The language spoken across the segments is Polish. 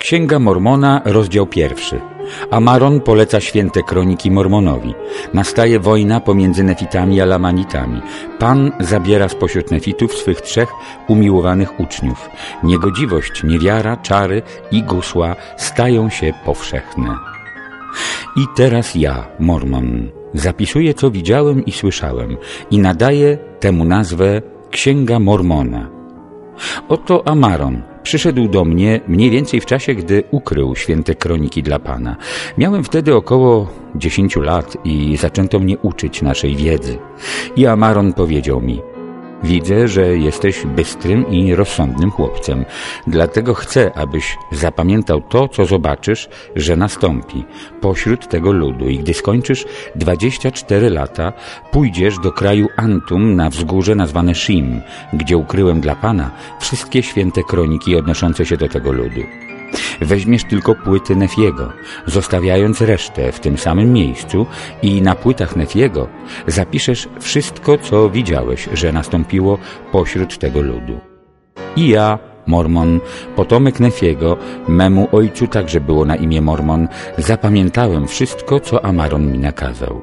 Księga Mormona, rozdział pierwszy. Amaron poleca święte kroniki Mormonowi. Nastaje wojna pomiędzy Nefitami a Lamanitami. Pan zabiera spośród Nefitów swych trzech umiłowanych uczniów. Niegodziwość, niewiara, czary i gusła stają się powszechne. I teraz ja, Mormon, zapisuję, co widziałem i słyszałem i nadaję temu nazwę Księga Mormona. Oto Amaron, Przyszedł do mnie mniej więcej w czasie, gdy ukrył święte kroniki dla Pana. Miałem wtedy około dziesięciu lat i zaczęto mnie uczyć naszej wiedzy. I Amaron powiedział mi, Widzę, że jesteś bystrym i rozsądnym chłopcem. Dlatego chcę, abyś zapamiętał to, co zobaczysz, że nastąpi pośród tego ludu. I gdy skończysz 24 lata, pójdziesz do kraju Antum na wzgórze nazwane Shim, gdzie ukryłem dla Pana wszystkie święte kroniki odnoszące się do tego ludu. Weźmiesz tylko płyty Nefiego, zostawiając resztę w tym samym miejscu i na płytach Nefiego zapiszesz wszystko, co widziałeś, że nastąpiło pośród tego ludu. I ja, Mormon, potomek Nefiego, memu ojcu także było na imię Mormon, zapamiętałem wszystko, co Amaron mi nakazał.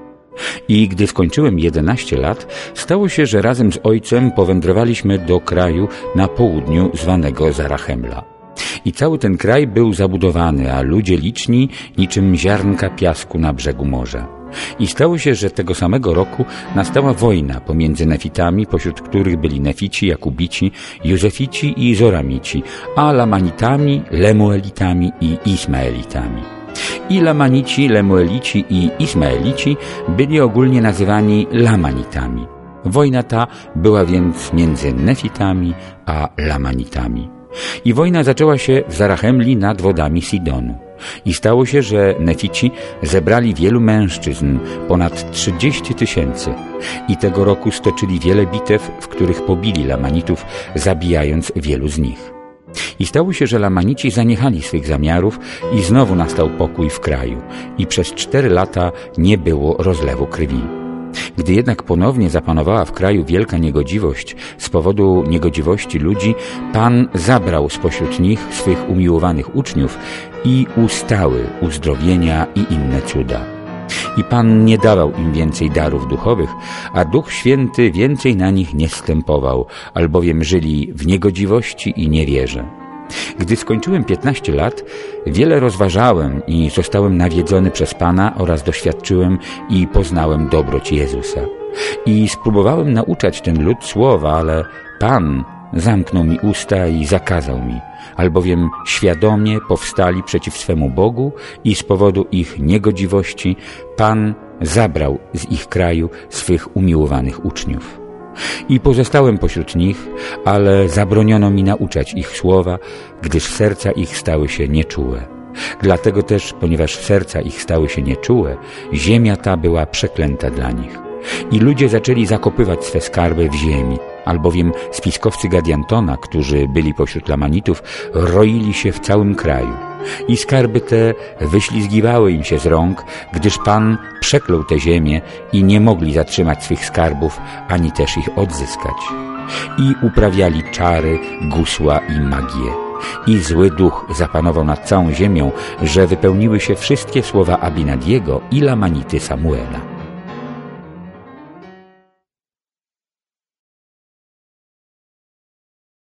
I gdy skończyłem 11 lat, stało się, że razem z ojcem powędrowaliśmy do kraju na południu zwanego Zarachemla. I cały ten kraj był zabudowany, a ludzie liczni niczym ziarnka piasku na brzegu morza. I stało się, że tego samego roku nastała wojna pomiędzy Nefitami, pośród których byli Nefici, Jakubici, Józefici i Zoramici, a Lamanitami, Lemuelitami i Ismaelitami. I Lamanici, Lemuelici i Ismaelici byli ogólnie nazywani Lamanitami. Wojna ta była więc między Nefitami a Lamanitami. I wojna zaczęła się w Zarachemli nad wodami Sidonu. I stało się, że Nefici zebrali wielu mężczyzn, ponad trzydzieści tysięcy. I tego roku stoczyli wiele bitew, w których pobili Lamanitów, zabijając wielu z nich. I stało się, że Lamanici zaniechali swych zamiarów i znowu nastał pokój w kraju. I przez cztery lata nie było rozlewu krwi. Gdy jednak ponownie zapanowała w kraju wielka niegodziwość z powodu niegodziwości ludzi, Pan zabrał spośród nich swych umiłowanych uczniów i ustały uzdrowienia i inne cuda. I Pan nie dawał im więcej darów duchowych, a Duch Święty więcej na nich nie stępował, albowiem żyli w niegodziwości i niewierze. Gdy skończyłem 15 lat, wiele rozważałem i zostałem nawiedzony przez Pana oraz doświadczyłem i poznałem dobroć Jezusa. I spróbowałem nauczać ten lud słowa, ale Pan zamknął mi usta i zakazał mi, albowiem świadomie powstali przeciw swemu Bogu i z powodu ich niegodziwości Pan zabrał z ich kraju swych umiłowanych uczniów. I pozostałem pośród nich, ale zabroniono mi nauczać ich słowa, gdyż serca ich stały się nieczułe. Dlatego też, ponieważ serca ich stały się nieczułe, ziemia ta była przeklęta dla nich. I ludzie zaczęli zakopywać swe skarby w ziemi, albowiem spiskowcy Gadiantona, którzy byli pośród Lamanitów, roili się w całym kraju. I skarby te wyślizgiwały im się z rąk, gdyż Pan przeklął tę ziemię i nie mogli zatrzymać swych skarbów, ani też ich odzyskać. I uprawiali czary, gusła i magię. I zły duch zapanował nad całą ziemią, że wypełniły się wszystkie słowa Abinadiego i Lamanity Samuela.